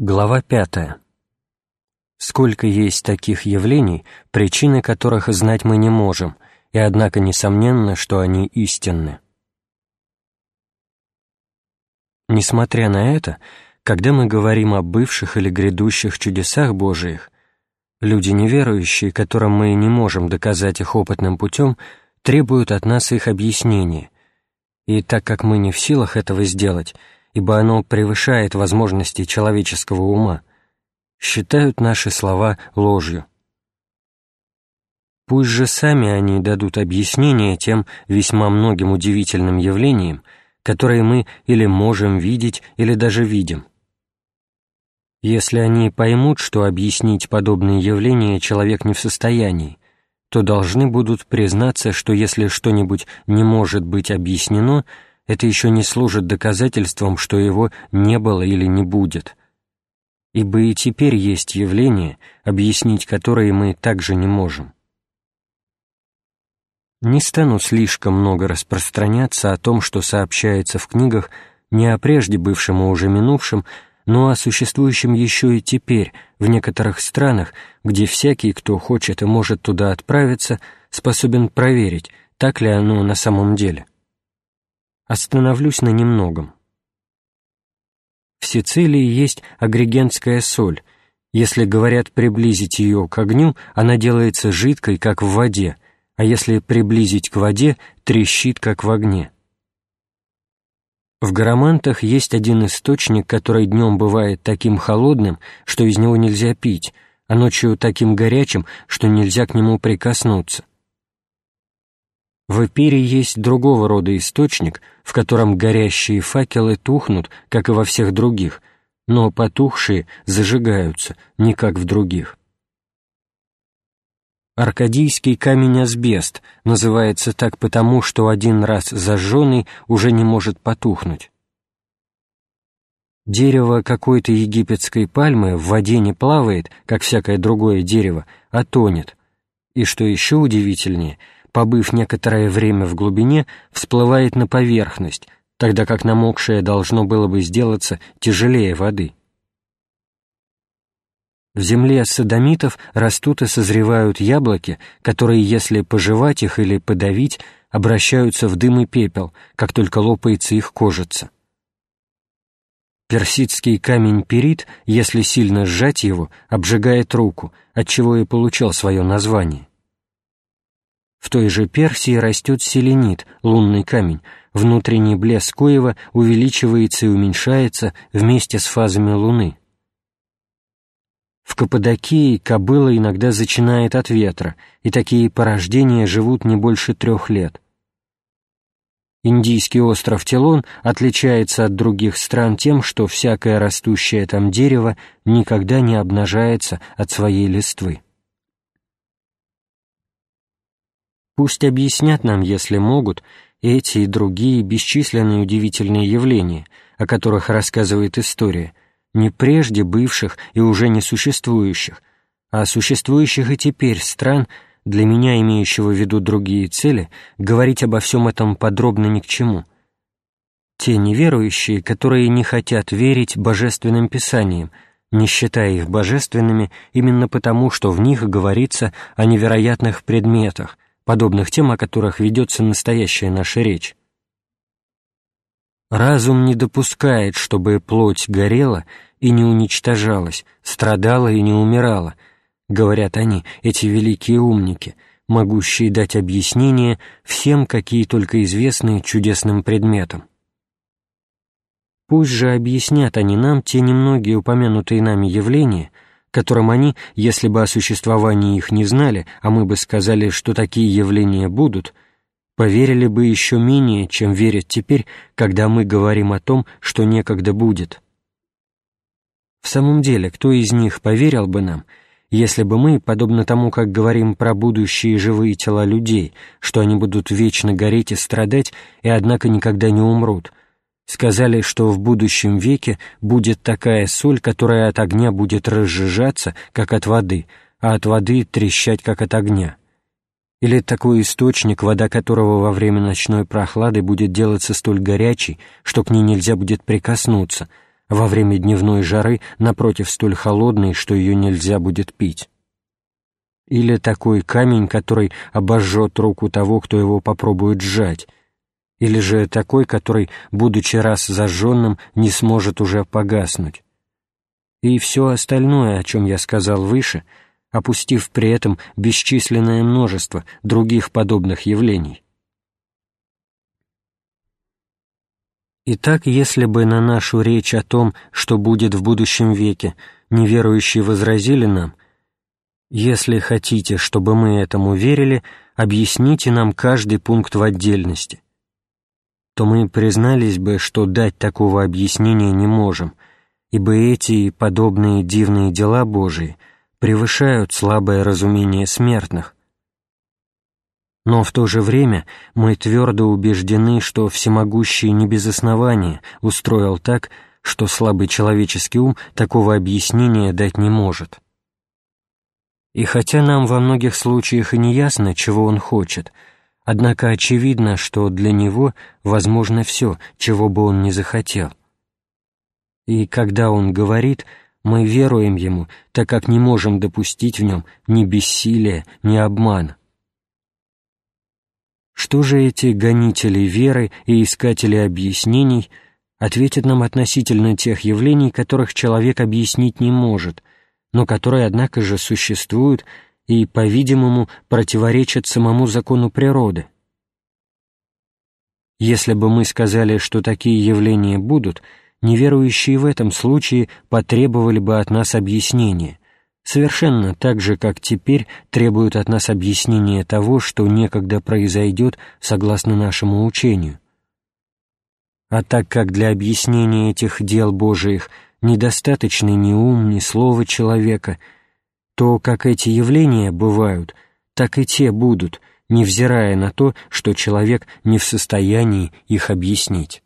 Глава пятая. Сколько есть таких явлений, причины которых знать мы не можем, и однако несомненно, что они истинны. Несмотря на это, когда мы говорим о бывших или грядущих чудесах Божиих, люди неверующие, которым мы не можем доказать их опытным путем, требуют от нас их объяснения. И так как мы не в силах этого сделать, ибо оно превышает возможности человеческого ума, считают наши слова ложью. Пусть же сами они дадут объяснение тем весьма многим удивительным явлениям, которые мы или можем видеть, или даже видим. Если они поймут, что объяснить подобные явления человек не в состоянии, то должны будут признаться, что если что-нибудь не может быть объяснено, это еще не служит доказательством, что его не было или не будет. Ибо и теперь есть явления, объяснить которые мы также не можем. Не стану слишком много распространяться о том, что сообщается в книгах не о прежде бывшем и уже минувшем, но о существующем еще и теперь в некоторых странах, где всякий, кто хочет и может туда отправиться, способен проверить, так ли оно на самом деле. Остановлюсь на немногом. В Сицилии есть агрегентская соль. Если, говорят, приблизить ее к огню, она делается жидкой, как в воде, а если приблизить к воде, трещит, как в огне. В Гарамантах есть один источник, который днем бывает таким холодным, что из него нельзя пить, а ночью таким горячим, что нельзя к нему прикоснуться. В эпире есть другого рода источник, в котором горящие факелы тухнут, как и во всех других, но потухшие зажигаются, не как в других. Аркадийский камень-асбест называется так потому, что один раз зажженный уже не может потухнуть. Дерево какой-то египетской пальмы в воде не плавает, как всякое другое дерево, а тонет. И что еще удивительнее — побыв некоторое время в глубине, всплывает на поверхность, тогда как намокшее должно было бы сделаться тяжелее воды. В земле садомитов растут и созревают яблоки, которые, если пожевать их или подавить, обращаются в дым и пепел, как только лопается их кожица. Персидский камень перит, если сильно сжать его, обжигает руку, отчего и получил свое название. В той же Персии растет селенит, лунный камень, внутренний блеск коева увеличивается и уменьшается вместе с фазами Луны. В Каппадокии кобыла иногда зачинает от ветра, и такие порождения живут не больше трех лет. Индийский остров Телон отличается от других стран тем, что всякое растущее там дерево никогда не обнажается от своей листвы. Пусть объяснят нам, если могут, эти и другие бесчисленные удивительные явления, о которых рассказывает история, не прежде бывших и уже не существующих, а существующих и теперь стран, для меня имеющего в виду другие цели, говорить обо всем этом подробно ни к чему. Те неверующие, которые не хотят верить божественным писаниям, не считая их божественными именно потому, что в них говорится о невероятных предметах, подобных тем, о которых ведется настоящая наша речь. Разум не допускает, чтобы плоть горела и не уничтожалась, страдала и не умирала, говорят они, эти великие умники, могущие дать объяснение всем, какие только известны чудесным предметам. Пусть же объяснят они нам те немногие упомянутые нами явления — которым они, если бы о существовании их не знали, а мы бы сказали, что такие явления будут, поверили бы еще менее, чем верят теперь, когда мы говорим о том, что некогда будет. В самом деле, кто из них поверил бы нам, если бы мы, подобно тому, как говорим про будущие живые тела людей, что они будут вечно гореть и страдать, и однако никогда не умрут, сказали, что в будущем веке будет такая соль, которая от огня будет разжижаться, как от воды, а от воды трещать, как от огня. Или такой источник, вода которого во время ночной прохлады будет делаться столь горячей, что к ней нельзя будет прикоснуться, во время дневной жары, напротив, столь холодной, что ее нельзя будет пить. Или такой камень, который обожжет руку того, кто его попробует сжать, или же такой, который, будучи раз зажженным, не сможет уже погаснуть. И все остальное, о чем я сказал выше, опустив при этом бесчисленное множество других подобных явлений. Итак, если бы на нашу речь о том, что будет в будущем веке, неверующие возразили нам, «Если хотите, чтобы мы этому верили, объясните нам каждый пункт в отдельности», то мы признались бы, что дать такого объяснения не можем, ибо эти и подобные дивные дела Божии превышают слабое разумение смертных, но в то же время мы твердо убеждены, что всемогущий не без основания устроил так, что слабый человеческий ум такого объяснения дать не может. И хотя нам во многих случаях и не ясно, чего он хочет, однако очевидно, что для него возможно все, чего бы он ни захотел. И когда он говорит, мы веруем ему, так как не можем допустить в нем ни бессилия, ни обмана. Что же эти гонители веры и искатели объяснений ответят нам относительно тех явлений, которых человек объяснить не может, но которые, однако же, существуют и, по-видимому, противоречат самому закону природы? Если бы мы сказали, что такие явления будут, неверующие в этом случае потребовали бы от нас объяснения, совершенно так же, как теперь требуют от нас объяснения того, что некогда произойдет согласно нашему учению. А так как для объяснения этих дел Божиих недостаточны ни ум, ни слово человека, то как эти явления бывают, так и те будут, невзирая на то, что человек не в состоянии их объяснить.